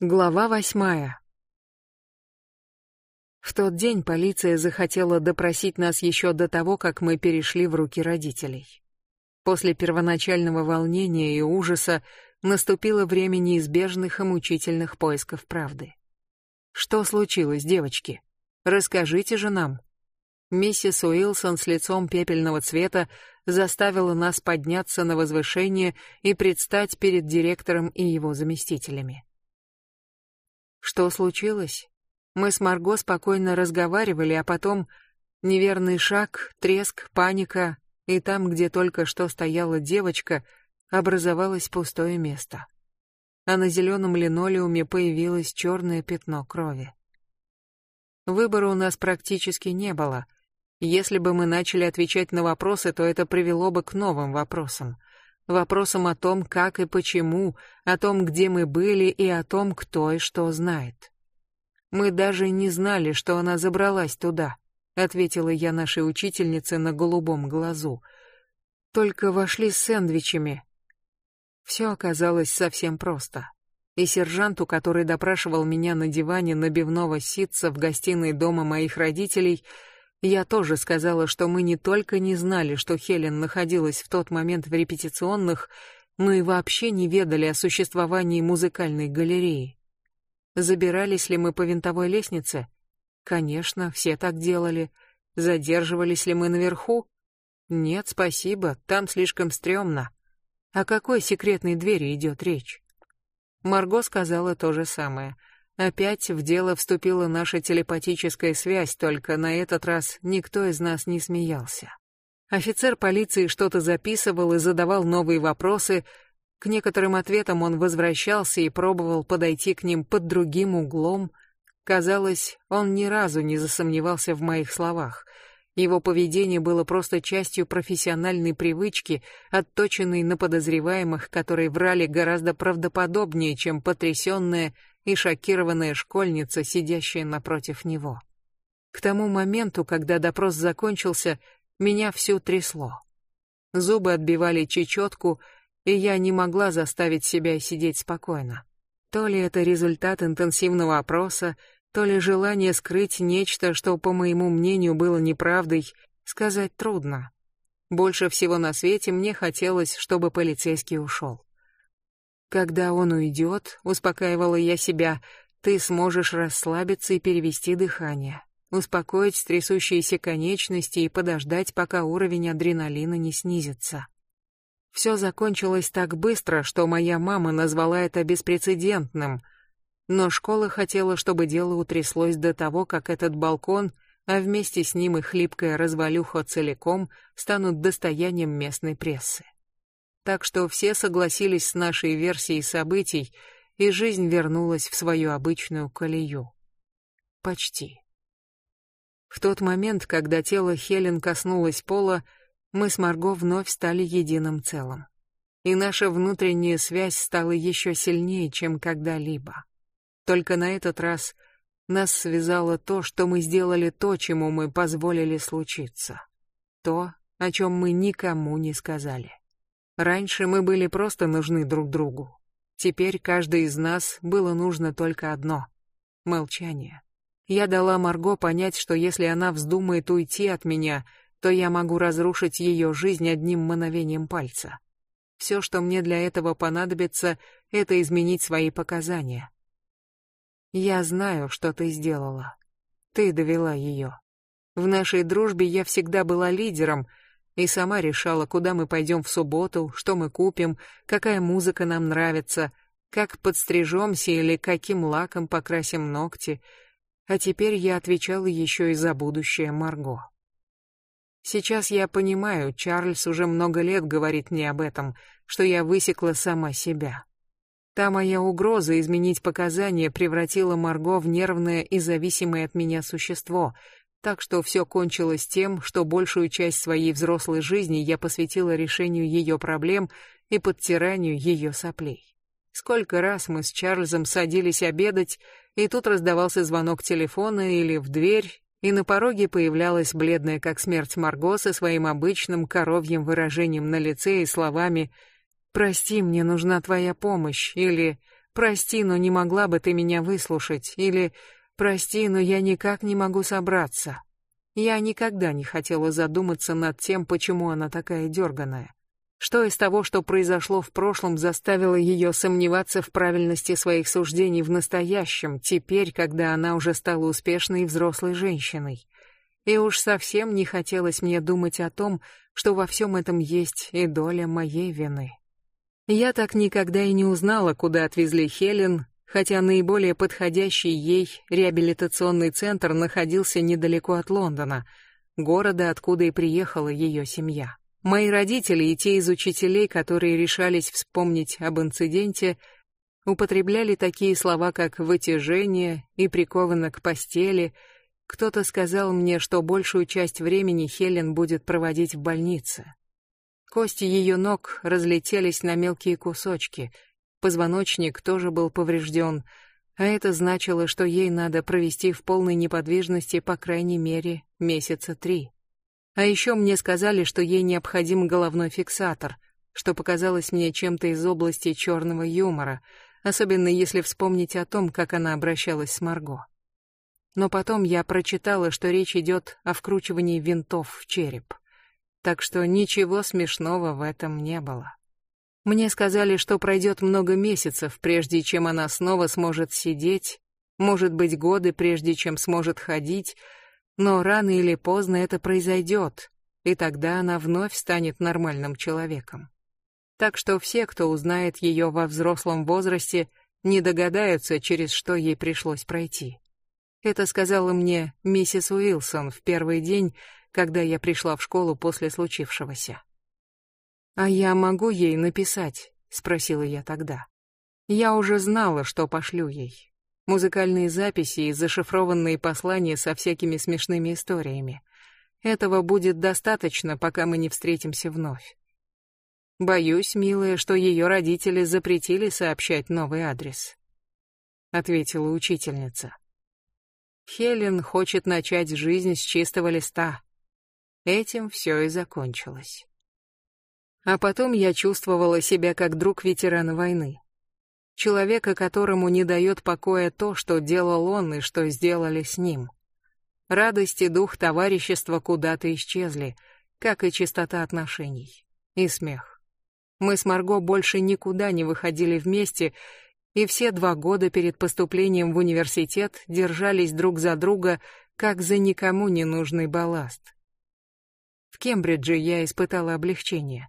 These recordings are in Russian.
Глава восьмая. В тот день полиция захотела допросить нас еще до того, как мы перешли в руки родителей. После первоначального волнения и ужаса наступило время неизбежных и мучительных поисков правды. Что случилось, девочки? Расскажите же нам. Миссис Уилсон с лицом пепельного цвета заставила нас подняться на возвышение и предстать перед директором и его заместителями. Что случилось? Мы с Марго спокойно разговаривали, а потом неверный шаг, треск, паника, и там, где только что стояла девочка, образовалось пустое место. А на зеленом линолеуме появилось черное пятно крови. Выбора у нас практически не было. Если бы мы начали отвечать на вопросы, то это привело бы к новым вопросам — вопросом о том, как и почему, о том, где мы были и о том, кто и что знает. Мы даже не знали, что она забралась туда, ответила я нашей учительнице на голубом глазу. Только вошли с сэндвичами. Все оказалось совсем просто. И сержанту, который допрашивал меня на диване набивного ситца в гостиной дома моих родителей, я тоже сказала, что мы не только не знали, что Хелен находилась в тот момент в репетиционных, но и вообще не ведали о существовании музыкальной галереи. Забирались ли мы по винтовой лестнице? Конечно, все так делали. Задерживались ли мы наверху? Нет, спасибо, там слишком стрёмно. О какой секретной двери идет речь? Марго сказала то же самое — Опять в дело вступила наша телепатическая связь, только на этот раз никто из нас не смеялся. Офицер полиции что-то записывал и задавал новые вопросы. К некоторым ответам он возвращался и пробовал подойти к ним под другим углом. Казалось, он ни разу не засомневался в моих словах. Его поведение было просто частью профессиональной привычки, отточенной на подозреваемых, которые врали гораздо правдоподобнее, чем потрясенная и шокированная школьница, сидящая напротив него. К тому моменту, когда допрос закончился, меня всю трясло. Зубы отбивали чечетку, и я не могла заставить себя сидеть спокойно. То ли это результат интенсивного опроса, то ли желание скрыть нечто, что, по моему мнению, было неправдой, сказать трудно. Больше всего на свете мне хотелось, чтобы полицейский ушел. Когда он уйдет, успокаивала я себя, ты сможешь расслабиться и перевести дыхание, успокоить трясущиеся конечности и подождать, пока уровень адреналина не снизится. Все закончилось так быстро, что моя мама назвала это беспрецедентным. Но школа хотела, чтобы дело утряслось до того, как этот балкон, а вместе с ним и хлипкая развалюха целиком, станут достоянием местной прессы так что все согласились с нашей версией событий, и жизнь вернулась в свою обычную колею. Почти. В тот момент, когда тело Хелен коснулось пола, мы с Марго вновь стали единым целым. И наша внутренняя связь стала еще сильнее, чем когда-либо. Только на этот раз нас связало то, что мы сделали то, чему мы позволили случиться. То, о чем мы никому не сказали. Раньше мы были просто нужны друг другу. Теперь каждый из нас было нужно только одно — молчание. Я дала Марго понять, что если она вздумает уйти от меня, то я могу разрушить ее жизнь одним мановением пальца. Все, что мне для этого понадобится, это изменить свои показания. Я знаю, что ты сделала. Ты довела ее. В нашей дружбе я всегда была лидером — и сама решала, куда мы пойдем в субботу, что мы купим, какая музыка нам нравится, как подстрижемся или каким лаком покрасим ногти. А теперь я отвечала еще и за будущее Марго. Сейчас я понимаю, Чарльз уже много лет говорит мне об этом, что я высекла сама себя. Та моя угроза изменить показания превратила Марго в нервное и зависимое от меня существо, так что все кончилось тем, что большую часть своей взрослой жизни я посвятила решению ее проблем и подтиранию ее соплей. Сколько раз мы с Чарльзом садились обедать, и тут раздавался звонок телефона или в дверь, и на пороге появлялась бледная как смерть Марго со своим обычным коровьим выражением на лице и словами «Прости, мне нужна твоя помощь» или «Прости, но не могла бы ты меня выслушать» или «Прости, но я никак не могу собраться». Я никогда не хотела задуматься над тем, почему она такая дерганая. Что из того, что произошло в прошлом, заставило ее сомневаться в правильности своих суждений в настоящем, теперь, когда она уже стала успешной взрослой женщиной? И уж совсем не хотелось мне думать о том, что во всем этом есть и доля моей вины. Я так никогда и не узнала, куда отвезли Хелен, хотя наиболее подходящий ей реабилитационный центр находился недалеко от Лондона, города, откуда и приехала ее семья. Мои родители и те из учителей, которые решались вспомнить об инциденте, употребляли такие слова, как «вытяжение» и «приковано к постели», кто-то сказал мне, что большую часть времени Хелен будет проводить в больнице. Кости ее ног разлетелись на мелкие кусочки, позвоночник тоже был поврежден, а это значило, что ей надо провести в полной неподвижности по крайней мере месяца три. А еще мне сказали, что ей необходим головной фиксатор, что показалось мне чем-то из области черного юмора, особенно если вспомнить о том, как она обращалась с Марго. Но потом я прочитала, что речь идет о вкручивании винтов в череп. Так что ничего смешного в этом не было. Мне сказали, что пройдет много месяцев, прежде чем она снова сможет сидеть, может быть, годы, прежде чем сможет ходить, но рано или поздно это произойдет, и тогда она вновь станет нормальным человеком. Так что все, кто узнает ее во взрослом возрасте, не догадаются, через что ей пришлось пройти. Это сказала мне миссис Уилсон в первый день, когда я пришла в школу после случившегося. «А я могу ей написать?» — спросила я тогда. Я уже знала, что пошлю ей музыкальные записи и зашифрованные послания со всякими смешными историями. Этого будет достаточно, пока мы не встретимся вновь. Боюсь, милая, что ее родители запретили сообщать новый адрес, ответила учительница. Хелен хочет начать жизнь с чистого листа. Этим все и закончилось. А потом я чувствовала себя как друг ветерана войны человека, которому не дает покоя то, что делал он и что сделали с ним. Радость и дух товарищества куда-то исчезли, как и чистота отношений. И смех. Мы с Марго больше никуда не выходили вместе, и все два года перед поступлением в университет держались друг за друга, как за никому не нужный балласт. В Кембридже я испытала облегчение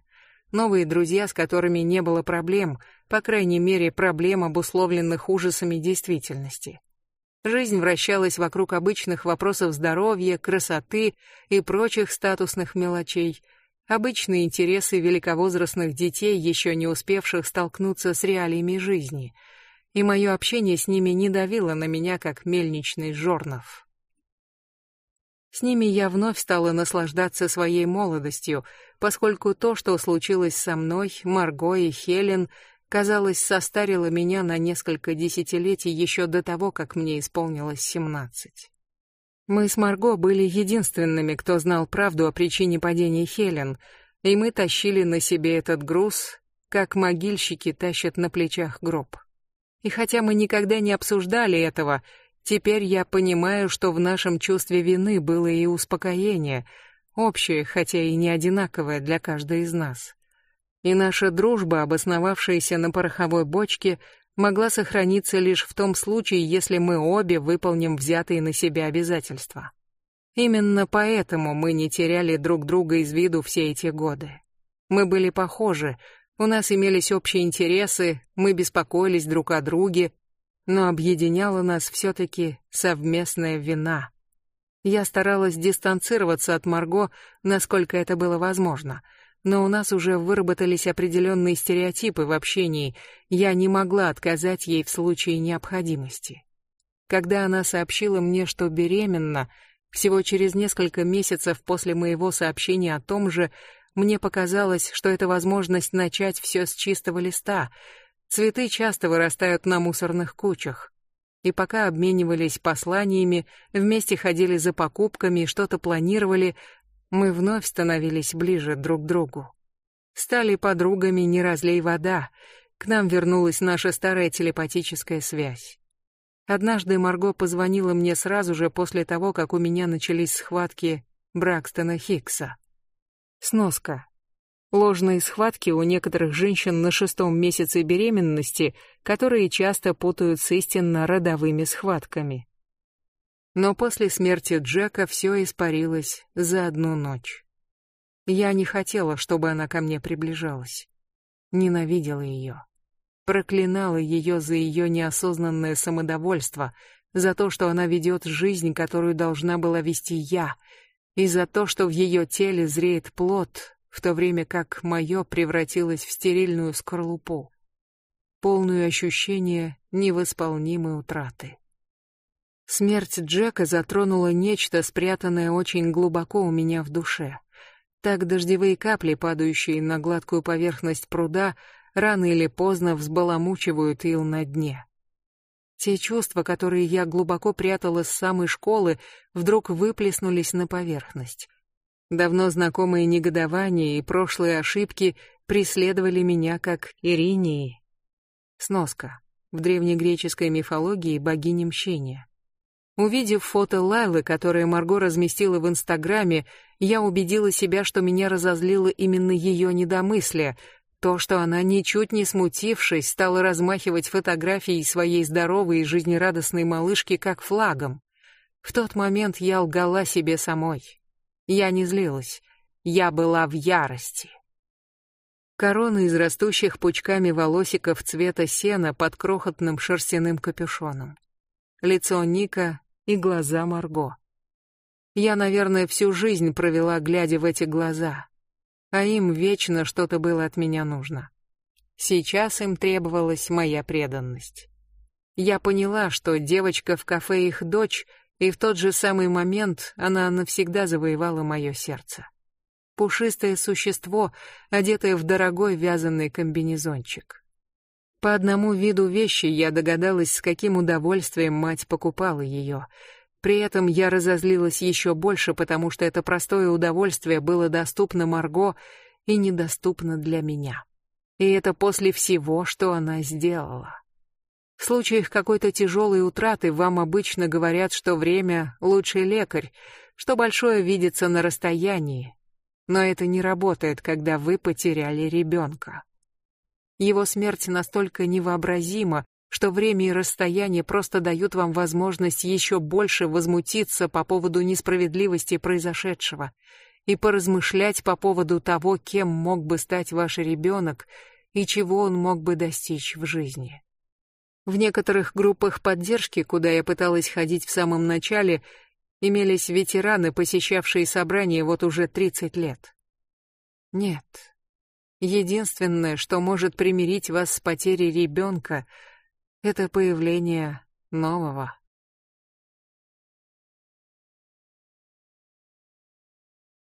новые друзья, с которыми не было проблем, по крайней мере, проблем, обусловленных ужасами действительности. Жизнь вращалась вокруг обычных вопросов здоровья, красоты и прочих статусных мелочей, обычные интересы великовозрастных детей, еще не успевших столкнуться с реалиями жизни, и мое общение с ними не давило на меня, как мельничный жорнов. С ними я вновь стала наслаждаться своей молодостью, поскольку то, что случилось со мной, Марго и Хелен, казалось, состарило меня на несколько десятилетий еще до того, как мне исполнилось семнадцать. Мы с Марго были единственными, кто знал правду о причине падения Хелен, и мы тащили на себе этот груз, как могильщики тащат на плечах гроб. И хотя мы никогда не обсуждали этого, Теперь я понимаю, что в нашем чувстве вины было и успокоение, общее, хотя и не одинаковое для каждой из нас. И наша дружба, обосновавшаяся на пороховой бочке, могла сохраниться лишь в том случае, если мы обе выполним взятые на себя обязательства. Именно поэтому мы не теряли друг друга из виду все эти годы. Мы были похожи, у нас имелись общие интересы, мы беспокоились друг о друге, но объединяла нас все-таки совместная вина. Я старалась дистанцироваться от Марго, насколько это было возможно, но у нас уже выработались определенные стереотипы в общении, я не могла отказать ей в случае необходимости. Когда она сообщила мне, что беременна, всего через несколько месяцев после моего сообщения о том же, мне показалось, что это возможность начать все с чистого листа — Цветы часто вырастают на мусорных кучах. И пока обменивались посланиями, вместе ходили за покупками и что-то планировали, мы вновь становились ближе друг к другу. Стали подругами не разлей вода, к нам вернулась наша старая телепатическая связь. Однажды Марго позвонила мне сразу же после того, как у меня начались схватки Бракстона Хикса. Сноска. Ложные схватки у некоторых женщин на шестом месяце беременности, которые часто путают с истинно родовыми схватками. Но после смерти Джека все испарилось за одну ночь. Я не хотела, чтобы она ко мне приближалась. Ненавидела ее. Проклинала ее за ее неосознанное самодовольство, за то, что она ведет жизнь, которую должна была вести я, и за то, что в ее теле зреет плод, в то время как мое превратилось в стерильную скорлупу, полную ощущения невосполнимой утраты. Смерть Джека затронула нечто, спрятанное очень глубоко у меня в душе. Так дождевые капли, падающие на гладкую поверхность пруда, рано или поздно взбаламучивают ил на дне. Те чувства, которые я глубоко прятала с самой школы, вдруг выплеснулись на поверхность. Давно знакомые негодования и прошлые ошибки преследовали меня как Иринии. Сноска. В древнегреческой мифологии богиня мщения. Увидев фото Лайлы, которое Марго разместила в Инстаграме, я убедила себя, что меня разозлило именно ее недомыслие, то, что она, ничуть не смутившись, стала размахивать фотографией своей здоровой и жизнерадостной малышки как флагом. В тот момент я лгала себе самой. Я не злилась, я была в ярости. Корона из растущих пучками волосиков цвета сена под крохотным шерстяным капюшоном. Лицо Ника и глаза Марго. Я, наверное, всю жизнь провела, глядя в эти глаза, а им вечно что-то было от меня нужно. Сейчас им требовалась моя преданность. Я поняла, что девочка в кафе их дочь, и в тот же самый момент она навсегда завоевала мое сердце. Пушистое существо, одетое в дорогой вязаный комбинезончик. По одному виду вещи я догадалась, с каким удовольствием мать покупала ее. При этом я разозлилась еще больше, потому что это простое удовольствие было доступно Марго и недоступно для меня. И это после всего, что она сделала. В случаях какой-то тяжелой утраты вам обычно говорят, что время — лучший лекарь, что большое видится на расстоянии. Но это не работает, когда вы потеряли ребенка. Его смерть настолько невообразима, что время и расстояние просто дают вам возможность еще больше возмутиться по поводу несправедливости произошедшего и поразмышлять по поводу того, кем мог бы стать ваш ребенок и чего он мог бы достичь в жизни. В некоторых группах поддержки, куда я пыталась ходить в самом начале, имелись ветераны, посещавшие собрания вот уже 30 лет. Нет, Единственное, что может примирить вас с потерей ребенка, это появление нового.